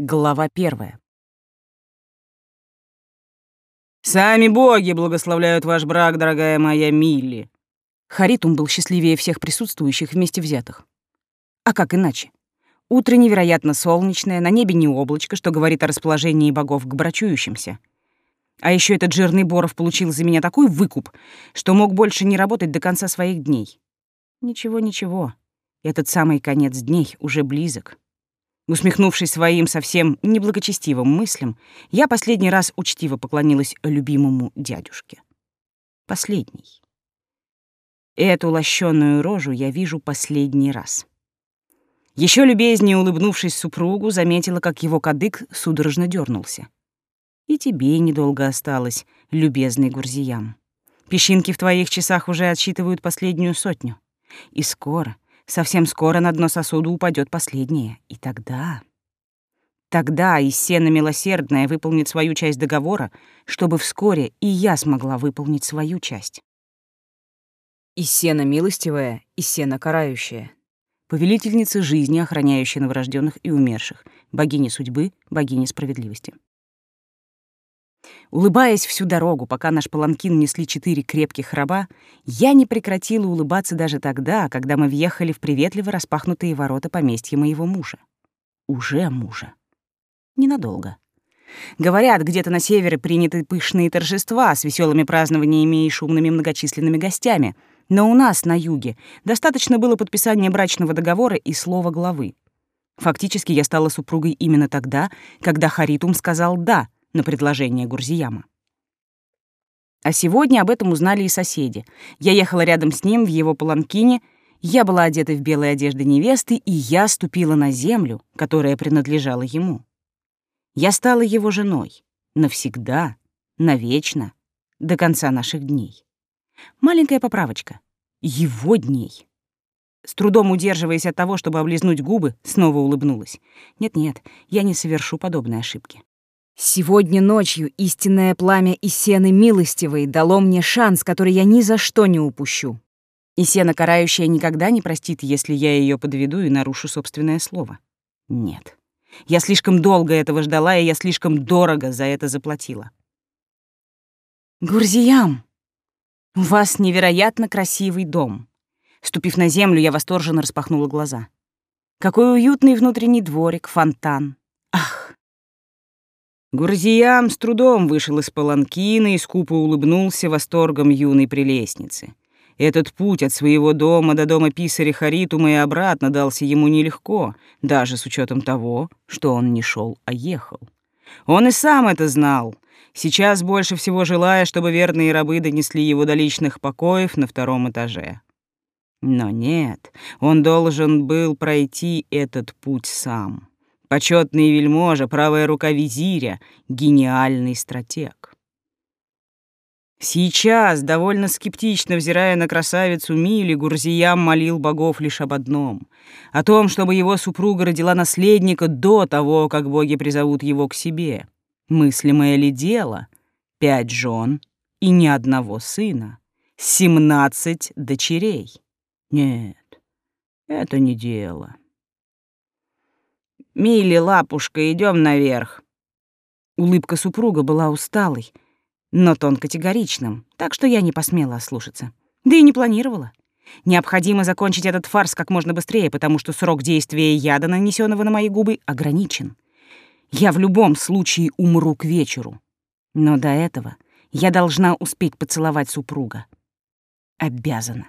Глава первая. «Сами боги благословляют ваш брак, дорогая моя Милли!» Харитум был счастливее всех присутствующих вместе взятых. А как иначе? Утро невероятно солнечное, на небе не облачко, что говорит о расположении богов к брачующимся. А еще этот жирный Боров получил за меня такой выкуп, что мог больше не работать до конца своих дней. Ничего, ничего. Этот самый конец дней уже близок. Усмехнувшись своим совсем неблагочестивым мыслям, я последний раз учтиво поклонилась любимому дядюшке. Последний. Эту лощеную рожу я вижу последний раз. Еще любезнее улыбнувшись супругу, заметила, как его кадык судорожно дернулся. И тебе недолго осталось, любезный Гурзиям. Песчинки в твоих часах уже отсчитывают последнюю сотню. И скоро, Совсем скоро на дно сосуда упадет последнее. И тогда... Тогда Иссена Милосердная выполнит свою часть договора, чтобы вскоре и я смогла выполнить свою часть. Иссена Милостивая, Иссена Карающая. Повелительница жизни, охраняющая новорожденных и умерших, богиня судьбы, богиня справедливости. Улыбаясь всю дорогу, пока наш паланкин несли четыре крепких раба, я не прекратила улыбаться даже тогда, когда мы въехали в приветливо распахнутые ворота поместья моего мужа. Уже мужа. Ненадолго. Говорят, где-то на севере приняты пышные торжества с веселыми празднованиями и шумными многочисленными гостями, но у нас, на юге, достаточно было подписания брачного договора и слова главы. Фактически я стала супругой именно тогда, когда Харитум сказал «да», на предложение Гурзияма. А сегодня об этом узнали и соседи. Я ехала рядом с ним в его паланкине, я была одета в белые одежды невесты, и я ступила на землю, которая принадлежала ему. Я стала его женой. Навсегда, навечно, до конца наших дней. Маленькая поправочка. Его дней. С трудом удерживаясь от того, чтобы облизнуть губы, снова улыбнулась. Нет-нет, я не совершу подобной ошибки. Сегодня ночью истинное пламя Исены Милостивой дало мне шанс, который я ни за что не упущу. Исена Карающая никогда не простит, если я ее подведу и нарушу собственное слово. Нет. Я слишком долго этого ждала, и я слишком дорого за это заплатила. Гурзиям, у вас невероятно красивый дом. Ступив на землю, я восторженно распахнула глаза. Какой уютный внутренний дворик, фонтан. Ах, Гурзиям с трудом вышел из паланкина и скупо улыбнулся восторгом юной прелестницы. Этот путь от своего дома до дома писаря Харитума и обратно дался ему нелегко, даже с учетом того, что он не шел, а ехал. Он и сам это знал, сейчас больше всего желая, чтобы верные рабы донесли его до личных покоев на втором этаже. Но нет, он должен был пройти этот путь сам. Почетный вельможа, правая рука визиря, гениальный стратег. Сейчас, довольно скептично взирая на красавицу Мили, Гурзиям молил богов лишь об одном — о том, чтобы его супруга родила наследника до того, как боги призовут его к себе. Мыслимое ли дело? Пять жен и ни одного сына. Семнадцать дочерей. Нет, это не дело. «Милли, лапушка, идем наверх». Улыбка супруга была усталой, но тон категоричным, так что я не посмела ослушаться. Да и не планировала. Необходимо закончить этот фарс как можно быстрее, потому что срок действия яда, нанесенного на мои губы, ограничен. Я в любом случае умру к вечеру. Но до этого я должна успеть поцеловать супруга. Обязана.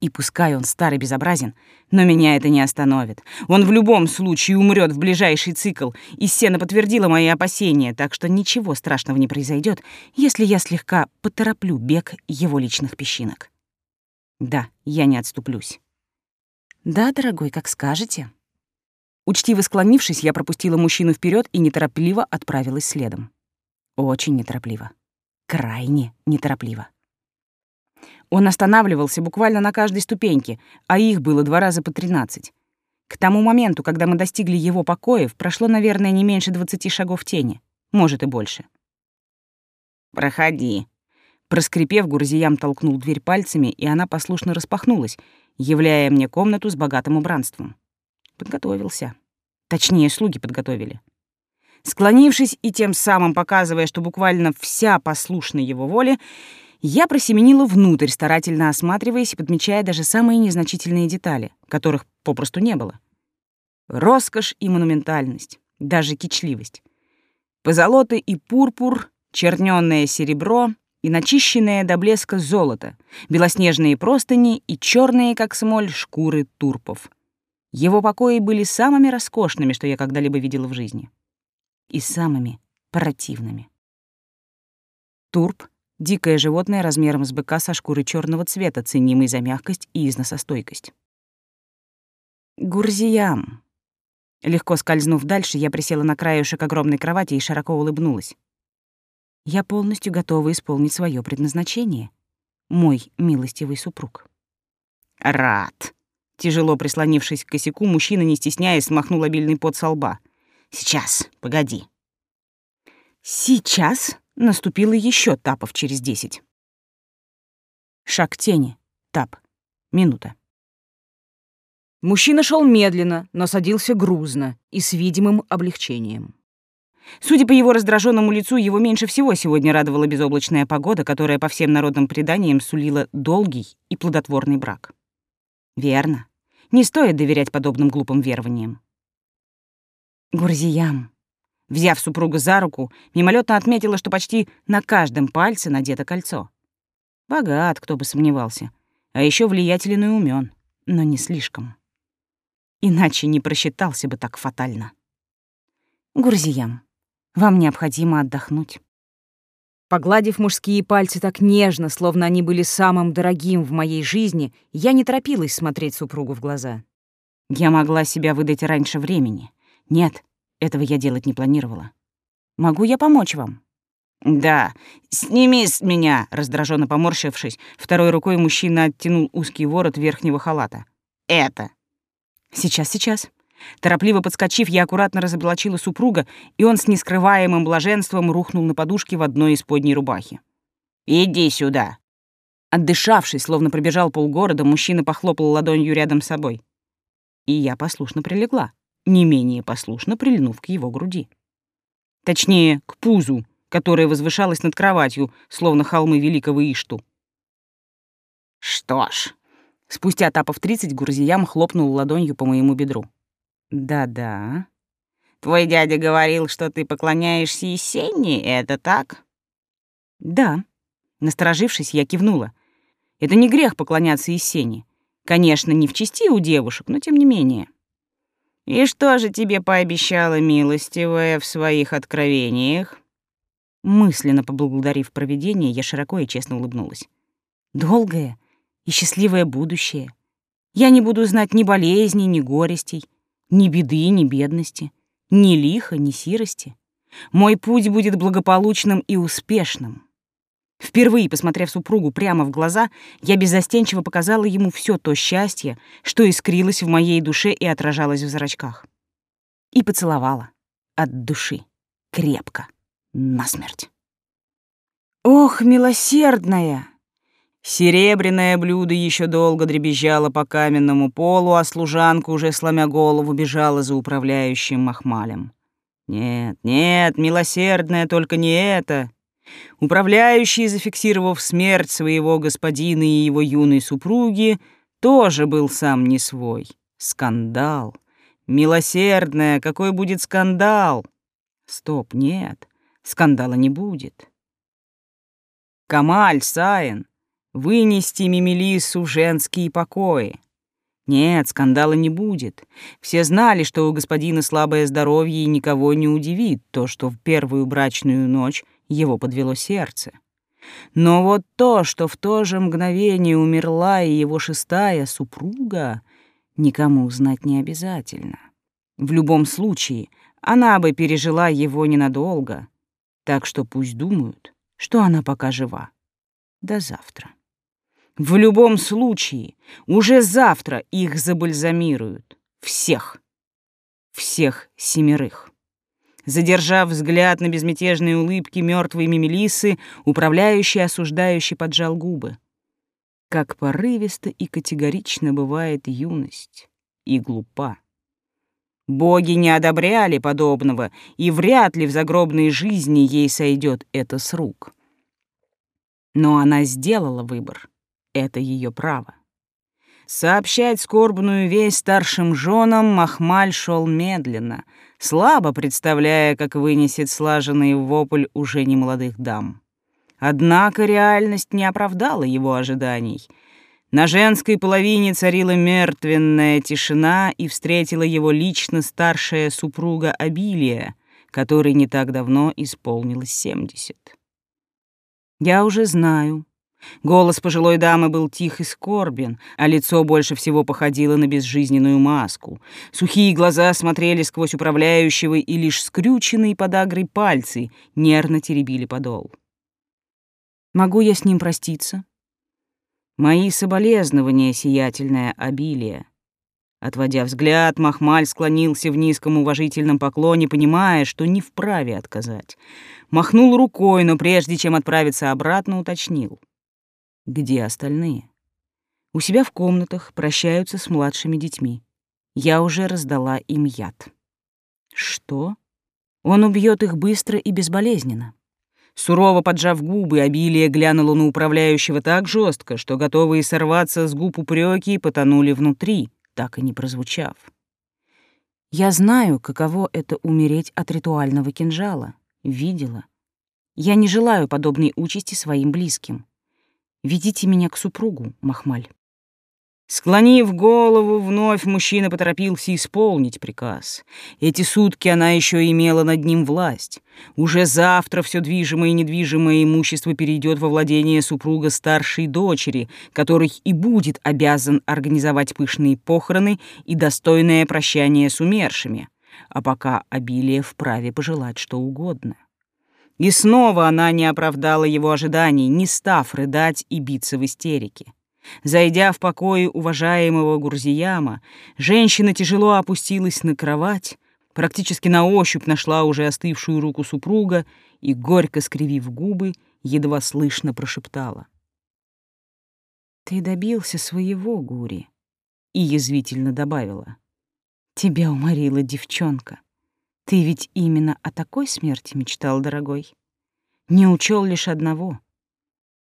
И пускай он старый безобразен, но меня это не остановит. Он в любом случае умрет в ближайший цикл, и Сена подтвердила мои опасения, так что ничего страшного не произойдет, если я слегка потороплю бег его личных песчинок. Да, я не отступлюсь. Да, дорогой, как скажете. Учтиво склонившись, я пропустила мужчину вперед и неторопливо отправилась следом. Очень неторопливо. Крайне неторопливо. Он останавливался буквально на каждой ступеньке, а их было два раза по тринадцать. К тому моменту, когда мы достигли его покоев, прошло, наверное, не меньше двадцати шагов тени, может и больше. «Проходи». Проскрипев, Гурзиям толкнул дверь пальцами, и она послушно распахнулась, являя мне комнату с богатым убранством. Подготовился. Точнее, слуги подготовили. Склонившись и тем самым показывая, что буквально вся послушна его воле, я просеменила внутрь, старательно осматриваясь и подмечая даже самые незначительные детали, которых попросту не было. Роскошь и монументальность, даже кичливость. Позолоты и пурпур, чернёное серебро и начищенное до блеска золото, белоснежные простыни и черные, как смоль, шкуры турпов. Его покои были самыми роскошными, что я когда-либо видела в жизни. И самыми противными. Турп — дикое животное размером с быка со шкурой черного цвета, ценимый за мягкость и износостойкость. Гурзиям. Легко скользнув дальше, я присела на краешек огромной кровати и широко улыбнулась. Я полностью готова исполнить свое предназначение. Мой милостивый супруг. Рад. Тяжело прислонившись к косяку, мужчина, не стесняясь, смахнул обильный пот со лба. Сейчас, погоди. Сейчас наступило еще тапов через десять. Шаг тени. Тап. Минута. Мужчина шел медленно, но садился грузно и с видимым облегчением. Судя по его раздраженному лицу, его меньше всего сегодня радовала безоблачная погода, которая по всем народным преданиям сулила долгий и плодотворный брак. Верно. Не стоит доверять подобным глупым верованиям. Гурзиям, взяв супруга за руку, мимолетно отметила, что почти на каждом пальце надето кольцо. Богат, кто бы сомневался. А еще влиятелен и умен, но не слишком. Иначе не просчитался бы так фатально. Гурзиям, вам необходимо отдохнуть. Погладив мужские пальцы так нежно, словно они были самым дорогим в моей жизни, я не торопилась смотреть супругу в глаза. Я могла себя выдать раньше времени. Нет, этого я делать не планировала. Могу я помочь вам? Да, сними с меня, раздраженно поморщившись, второй рукой мужчина оттянул узкий ворот верхнего халата. Это Сейчас, сейчас. Торопливо подскочив, я аккуратно разоблачила супруга, и он с нескрываемым блаженством рухнул на подушке в одной из подней рубахи. «Иди сюда!» Отдышавшись, словно пробежал полгорода, мужчина похлопал ладонью рядом с собой. И я послушно прилегла, не менее послушно прильнув к его груди. Точнее, к пузу, которое возвышалось над кроватью, словно холмы великого Ишту. «Что ж, Спустя тапов тридцать Гурзиям хлопнул ладонью по моему бедру. «Да-да». «Твой дядя говорил, что ты поклоняешься Есении, это так?» «Да». Насторожившись, я кивнула. «Это не грех поклоняться Есени. Конечно, не в чести у девушек, но тем не менее». «И что же тебе пообещала милостивая в своих откровениях?» Мысленно поблагодарив провидение, я широко и честно улыбнулась. «Долгое, и счастливое будущее. Я не буду знать ни болезней, ни горестей, ни беды, ни бедности, ни лиха, ни сирости. Мой путь будет благополучным и успешным. Впервые, посмотрев супругу прямо в глаза, я беззастенчиво показала ему все то счастье, что искрилось в моей душе и отражалось в зрачках. И поцеловала от души, крепко, насмерть. «Ох, милосердная!» Серебряное блюдо еще долго дребезжало по каменному полу, а служанка, уже сломя голову, бежала за управляющим махмалем. Нет, нет, милосердное только не это. Управляющий, зафиксировав смерть своего господина и его юной супруги, тоже был сам не свой. Скандал. Милосердное, какой будет скандал? Стоп, нет, скандала не будет. Камаль, Саин, Вынести Мимилису в женские покои. Нет, скандала не будет. Все знали, что у господина слабое здоровье и никого не удивит то, что в первую брачную ночь его подвело сердце. Но вот то, что в то же мгновение умерла и его шестая супруга, никому узнать не обязательно. В любом случае, она бы пережила его ненадолго, так что пусть думают, что она пока жива. До завтра. В любом случае, уже завтра их забальзамируют. Всех. Всех семерых. Задержав взгляд на безмятежные улыбки мертвой Мимелисы, управляющий осуждающий поджал губы. Как порывисто и категорично бывает юность. И глупа. Боги не одобряли подобного, и вряд ли в загробной жизни ей сойдет это с рук. Но она сделала выбор. Это ее право. Сообщать скорбную весть старшим женам Махмаль шел медленно, слабо представляя, как вынесет слаженный вопль уже немолодых дам. Однако реальность не оправдала его ожиданий. На женской половине царила мертвенная тишина, и встретила его лично старшая супруга Абилия, которой не так давно исполнилось семьдесят. «Я уже знаю», Голос пожилой дамы был тих и скорбен, а лицо больше всего походило на безжизненную маску. Сухие глаза смотрели сквозь управляющего, и лишь скрюченные подагрой пальцы нервно теребили подол. «Могу я с ним проститься?» «Мои соболезнования, сиятельное обилие». Отводя взгляд, Махмаль склонился в низком уважительном поклоне, понимая, что не вправе отказать. Махнул рукой, но прежде чем отправиться обратно, уточнил. Где остальные? У себя в комнатах прощаются с младшими детьми. Я уже раздала им яд. Что? Он убьет их быстро и безболезненно. Сурово поджав губы, обилие глянуло на управляющего так жестко, что готовые сорваться с губ упреки потонули внутри, так и не прозвучав. Я знаю, каково это умереть от ритуального кинжала. Видела. Я не желаю подобной участи своим близким. Ведите меня к супругу, Махмаль». Склонив голову, вновь мужчина поторопился исполнить приказ. Эти сутки она еще имела над ним власть. Уже завтра все движимое и недвижимое имущество перейдет во владение супруга старшей дочери, который и будет обязан организовать пышные похороны и достойное прощание с умершими. А пока обилие вправе пожелать что угодно. И снова она не оправдала его ожиданий, не став рыдать и биться в истерике. Зайдя в покое уважаемого Гурзияма, женщина тяжело опустилась на кровать, практически на ощупь нашла уже остывшую руку супруга и, горько скривив губы, едва слышно прошептала. «Ты добился своего, Гури», и язвительно добавила. «Тебя уморила девчонка». Ты ведь именно о такой смерти мечтал, дорогой. Не учел лишь одного.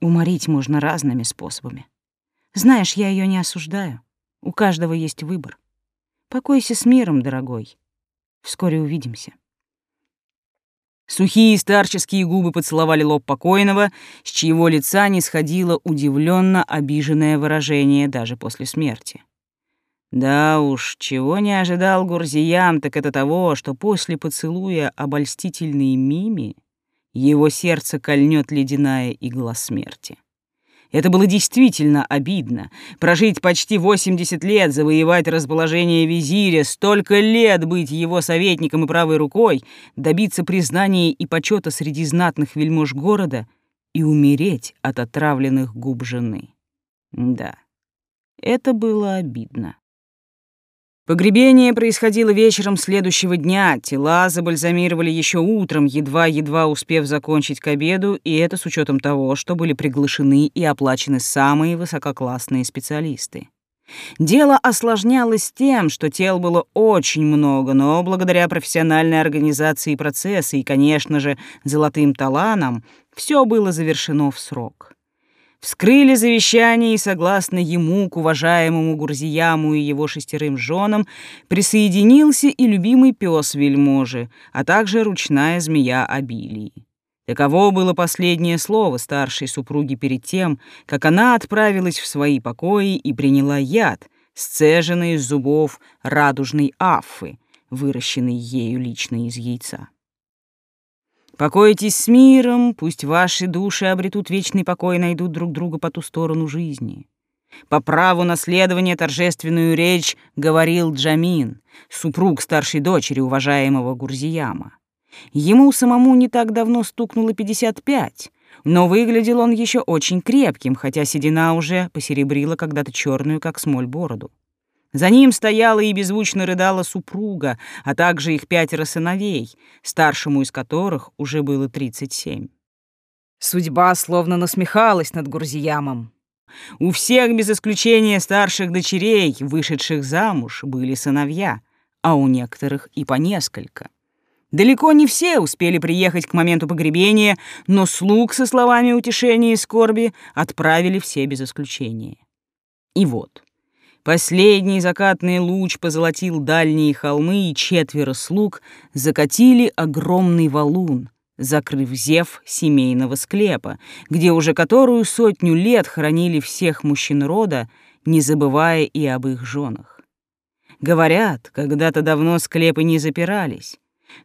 Уморить можно разными способами. Знаешь, я ее не осуждаю. У каждого есть выбор. Покойся с миром, дорогой. Вскоре увидимся. Сухие старческие губы поцеловали лоб покойного, с чьего лица не сходило удивленно обиженное выражение даже после смерти. Да уж, чего не ожидал Гурзиям, так это того, что после поцелуя обольстительной мими его сердце кольнет ледяная игла смерти. Это было действительно обидно. Прожить почти 80 лет, завоевать расположение визиря, столько лет быть его советником и правой рукой, добиться признания и почета среди знатных вельмож города и умереть от отравленных губ жены. Да, это было обидно. Погребение происходило вечером следующего дня, тела забальзамировали еще утром, едва-едва успев закончить к обеду, и это с учетом того, что были приглашены и оплачены самые высококлассные специалисты. Дело осложнялось тем, что тел было очень много, но благодаря профессиональной организации процесса и, конечно же, золотым таланам, все было завершено в срок. Вскрыли завещание, и, согласно ему, к уважаемому Гурзияму и его шестерым женам, присоединился и любимый пес вельможи, а также ручная змея обилии. Таково было последнее слово старшей супруги перед тем, как она отправилась в свои покои и приняла яд, сцеженный из зубов радужной аффы, выращенный ею лично из яйца. Покойтесь с миром, пусть ваши души обретут вечный покой и найдут друг друга по ту сторону жизни. По праву наследования торжественную речь говорил Джамин, супруг старшей дочери уважаемого Гурзияма. Ему самому не так давно стукнуло 55, но выглядел он еще очень крепким, хотя седина уже посеребрила когда-то черную, как смоль, бороду. За ним стояла и беззвучно рыдала супруга, а также их пятеро сыновей, старшему из которых уже было 37. Судьба словно насмехалась над Гурзиямом. У всех, без исключения старших дочерей, вышедших замуж, были сыновья, а у некоторых и по несколько. Далеко не все успели приехать к моменту погребения, но слуг со словами утешения и скорби отправили все без исключения. И вот, последний закатный луч позолотил дальние холмы, и четверо слуг закатили огромный валун, закрыв зев семейного склепа, где уже которую сотню лет хранили всех мужчин рода, не забывая и об их женах. Говорят, когда-то давно склепы не запирались,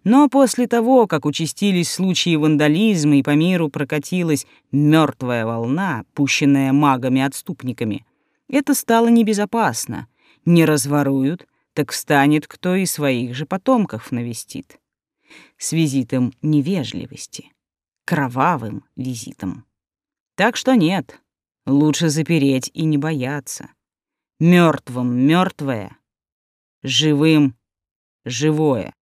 но после того, как участились случаи вандализма и по миру прокатилась мертвая волна, пущенная магами-отступниками, это стало небезопасно. Не разворуют, так станет кто и своих же потомков навестит. С визитом невежливости, кровавым визитом. Так что нет, лучше запереть и не бояться. Мертвым мертвое, живым живое.